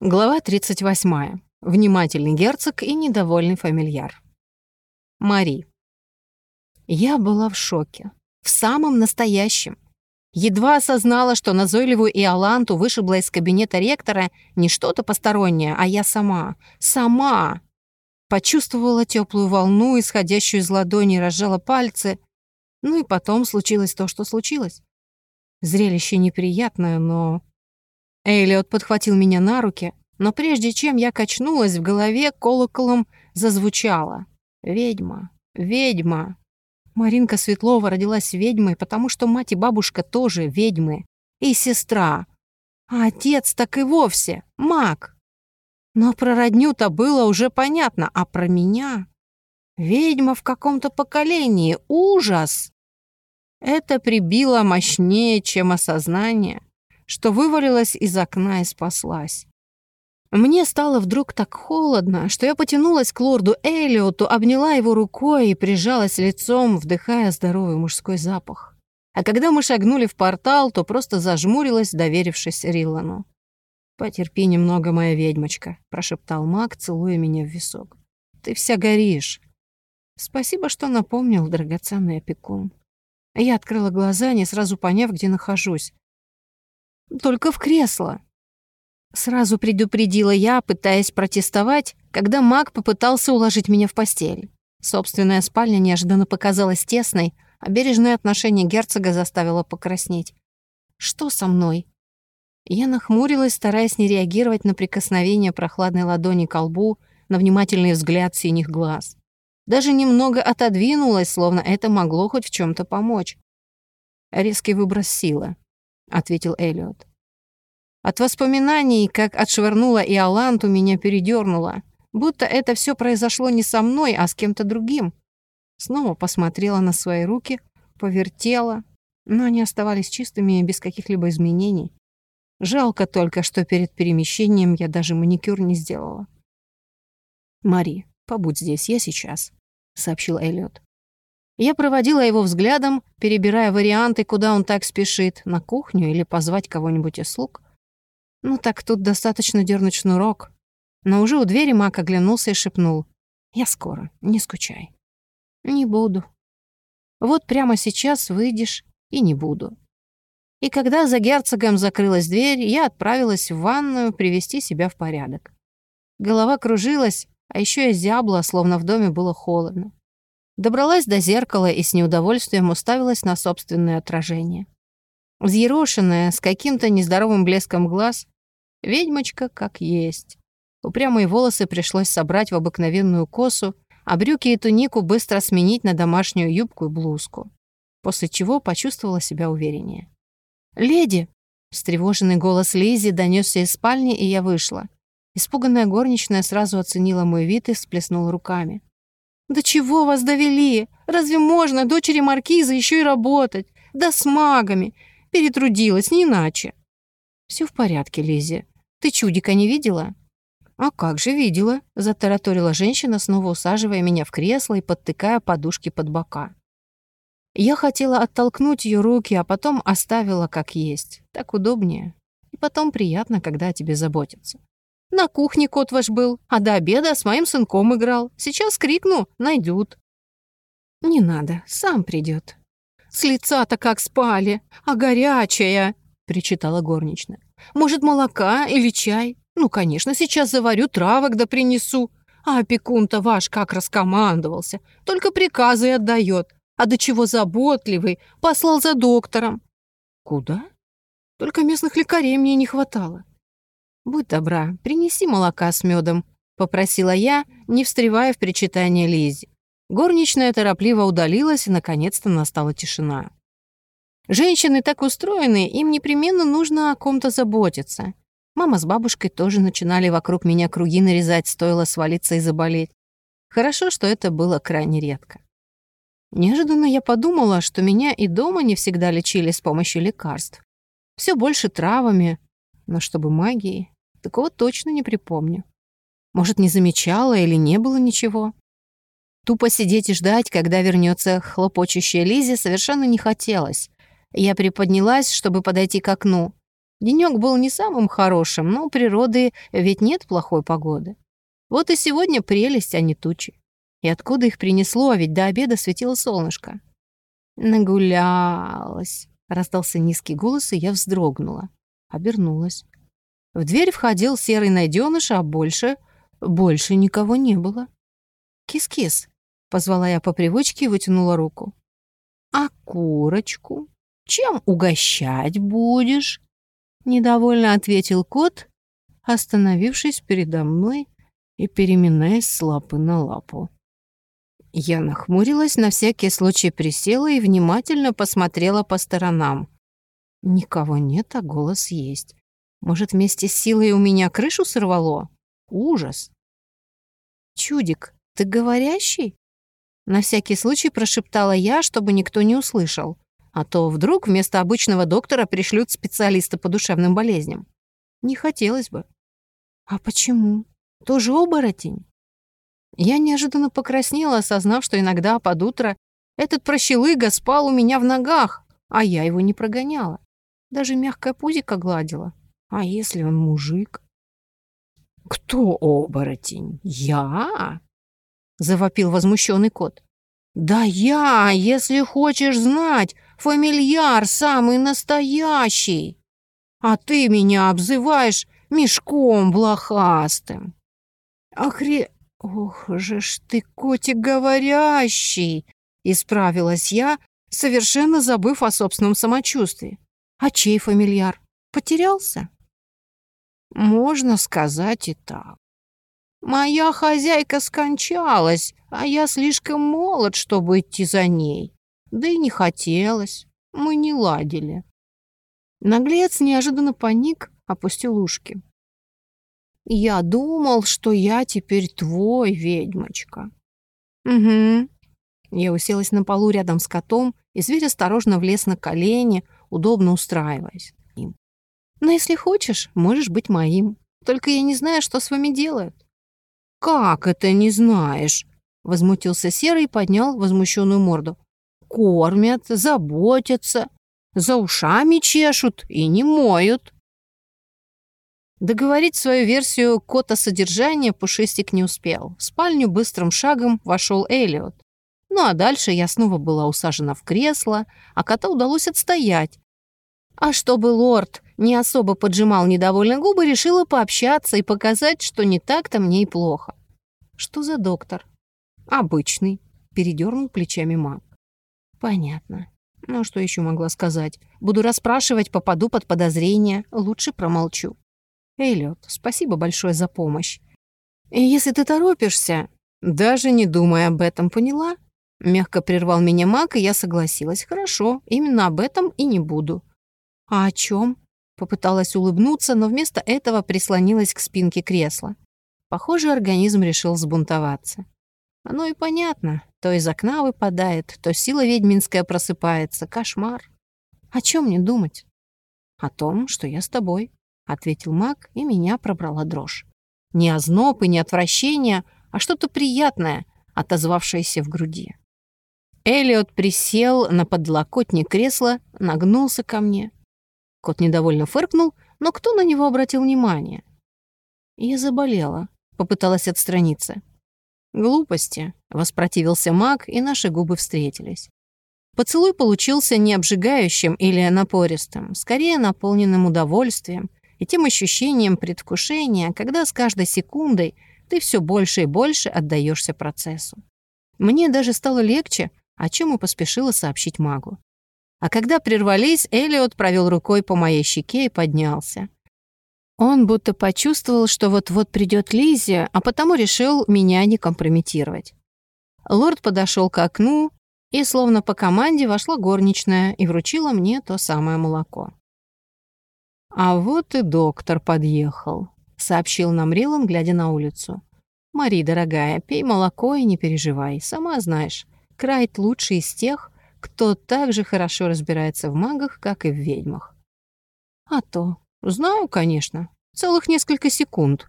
Глава 38. Внимательный герцог и недовольный фамильяр. Мари. Я была в шоке. В самом настоящем. Едва осознала, что назойливую Иоланту вышибла из кабинета ректора не что-то постороннее, а я сама. Сама! Почувствовала теплую волну, исходящую из ладони, разжала пальцы. Ну и потом случилось то, что случилось. Зрелище неприятное, но Элliot подхватил меня на руки, но прежде чем я качнулась, в голове колоколом зазвучало. «Ведьма! Ведьма!» Маринка Светлова родилась ведьмой, потому что мать и бабушка тоже ведьмы. И сестра. А отец так и вовсе маг. Но про родню-то было уже понятно, а про меня... Ведьма в каком-то поколении. Ужас! Это прибило мощнее, чем осознание что вывалилась из окна и спаслась. Мне стало вдруг так холодно, что я потянулась к лорду Эллиоту, обняла его рукой и прижалась лицом, вдыхая здоровый мужской запах. А когда мы шагнули в портал, то просто зажмурилась, доверившись Риллану. «Потерпи немного, моя ведьмочка», — прошептал маг, целуя меня в висок. «Ты вся горишь». «Спасибо, что напомнил, драгоценный опекун». Я открыла глаза, не сразу поняв, где нахожусь. Только в кресло. Сразу предупредила я, пытаясь протестовать, когда маг попытался уложить меня в постель. Собственная спальня неожиданно показалась тесной, а бережное отношение герцога заставило покраснеть. «Что со мной?» Я нахмурилась, стараясь не реагировать на прикосновение прохладной ладони к лбу, на внимательный взгляд синих глаз. Даже немного отодвинулась, словно это могло хоть в чем то помочь. Резкий выброс силы. — ответил Эллиот. От воспоминаний, как отшвырнула и Аланту, меня передернуло, будто это все произошло не со мной, а с кем-то другим. Снова посмотрела на свои руки, повертела, но они оставались чистыми и без каких-либо изменений. Жалко только, что перед перемещением я даже маникюр не сделала. «Мари, побудь здесь, я сейчас», — сообщил Эллиот. Я проводила его взглядом, перебирая варианты, куда он так спешит, на кухню или позвать кого-нибудь из слуг. Ну так тут достаточно дернуть шнурок. Но уже у двери Мак оглянулся и шепнул. «Я скоро, не скучай». «Не буду». «Вот прямо сейчас выйдешь, и не буду». И когда за герцогом закрылась дверь, я отправилась в ванную привести себя в порядок. Голова кружилась, а еще и зябла, словно в доме было холодно. Добралась до зеркала и с неудовольствием уставилась на собственное отражение. Взъерошенная, с каким-то нездоровым блеском глаз, ведьмочка как есть. Упрямые волосы пришлось собрать в обыкновенную косу, а брюки и тунику быстро сменить на домашнюю юбку и блузку. После чего почувствовала себя увереннее. «Леди!» — встревоженный голос Лизи донесся из спальни, и я вышла. Испуганная горничная сразу оценила мой вид и всплеснула руками. «Да чего вас довели? Разве можно дочери маркиза еще и работать? Да с магами. Перетрудилась, не иначе». Все в порядке, Лизи. Ты чудика не видела?» «А как же видела?» — затараторила женщина, снова усаживая меня в кресло и подтыкая подушки под бока. Я хотела оттолкнуть ее руки, а потом оставила как есть. Так удобнее. И потом приятно, когда о тебе заботятся. На кухне кот ваш был, а до обеда с моим сынком играл. Сейчас крикну, найдут». «Не надо, сам придет. «С лица-то как спали, а горячая!» — причитала горничная. «Может, молока или чай? Ну, конечно, сейчас заварю травок да принесу. А опекун-то ваш как раскомандовался, только приказы отдает. А до чего заботливый, послал за доктором». «Куда?» «Только местных лекарей мне не хватало. «Будь добра, принеси молока с медом», — попросила я, не встревая в причитание Лизи. Горничная торопливо удалилась, и наконец-то настала тишина. Женщины так устроены, им непременно нужно о ком-то заботиться. Мама с бабушкой тоже начинали вокруг меня круги нарезать, стоило свалиться и заболеть. Хорошо, что это было крайне редко. Неожиданно я подумала, что меня и дома не всегда лечили с помощью лекарств. Все больше травами, но чтобы магией. Такого точно не припомню. Может, не замечала или не было ничего. Тупо сидеть и ждать, когда вернется хлопочущая Лизи, совершенно не хотелось. Я приподнялась, чтобы подойти к окну. Денёк был не самым хорошим, но у природы ведь нет плохой погоды. Вот и сегодня прелесть, а не тучи. И откуда их принесло, а ведь до обеда светило солнышко. «Нагулялась», — раздался низкий голос, и я вздрогнула. Обернулась. В дверь входил серый найденыш, а больше... больше никого не было. «Кис-кис», — позвала я по привычке и вытянула руку. «А курочку? Чем угощать будешь?» Недовольно ответил кот, остановившись передо мной и переминаясь с лапы на лапу. Я нахмурилась, на всякий случай присела и внимательно посмотрела по сторонам. Никого нет, а голос есть. Может, вместе с силой у меня крышу сорвало? Ужас. «Чудик, ты говорящий?» На всякий случай прошептала я, чтобы никто не услышал. А то вдруг вместо обычного доктора пришлют специалиста по душевным болезням. Не хотелось бы. А почему? Тоже оборотень? Я неожиданно покраснела, осознав, что иногда под утро этот прощелыга спал у меня в ногах, а я его не прогоняла. Даже мягкое пузико гладила. А если он мужик? «Кто оборотень? Я?» — завопил возмущенный кот. «Да я, если хочешь знать, фамильяр самый настоящий. А ты меня обзываешь мешком блохастым». «Охре... «Ох же ж ты, котик говорящий!» — исправилась я, совершенно забыв о собственном самочувствии. «А чей фамильяр? Потерялся?» «Можно сказать и так. Моя хозяйка скончалась, а я слишком молод, чтобы идти за ней. Да и не хотелось, мы не ладили». Наглец неожиданно паник, опустил ушки. Я думал, что я теперь твой, ведьмочка. Угу. Я уселась на полу рядом с котом, и зверь осторожно влез на колени, удобно устраиваясь. Но если хочешь, можешь быть моим. Только я не знаю, что с вами делают. Как это не знаешь? Возмутился Серый и поднял возмущенную морду. Кормят, заботятся, за ушами чешут и не моют. Договорить свою версию кота содержания Пушистик не успел. В спальню быстрым шагом вошел Элиот. Ну а дальше я снова была усажена в кресло, а кота удалось отстоять. А чтобы лорд не особо поджимал недовольно губы, решила пообщаться и показать, что не так-то мне и плохо. Что за доктор? Обычный, передернул плечами маг. Понятно. Ну, что еще могла сказать? Буду расспрашивать, попаду под подозрение. Лучше промолчу. Эллиот, спасибо большое за помощь. И если ты торопишься, даже не думай об этом, поняла? Мягко прервал меня маг, и я согласилась. Хорошо, именно об этом и не буду. А о чем? Попыталась улыбнуться, но вместо этого прислонилась к спинке кресла. Похоже, организм решил взбунтоваться. Оно и понятно. То из окна выпадает, то сила ведьминская просыпается. Кошмар. О чем мне думать? О том, что я с тобой. — ответил маг, и меня пробрала дрожь. Не озноб и не отвращение, а что-то приятное, отозвавшееся в груди. Элиот присел на подлокотник кресла, нагнулся ко мне. Кот недовольно фыркнул, но кто на него обратил внимание? Я заболела, попыталась отстраниться. «Глупости», — воспротивился маг, и наши губы встретились. Поцелуй получился не обжигающим или напористым, скорее наполненным удовольствием, и тем ощущением предвкушения, когда с каждой секундой ты все больше и больше отдаешься процессу. Мне даже стало легче, о чем и поспешила сообщить магу. А когда прервались, Элиот провел рукой по моей щеке и поднялся. Он будто почувствовал, что вот-вот придет Лизия, а потому решил меня не компрометировать. Лорд подошел к окну, и словно по команде вошла горничная и вручила мне то самое молоко. «А вот и доктор подъехал», — сообщил нам Рилан, глядя на улицу. «Мари, дорогая, пей молоко и не переживай. Сама знаешь, Крайт лучший из тех, кто так же хорошо разбирается в магах, как и в ведьмах». «А то. Знаю, конечно. Целых несколько секунд»,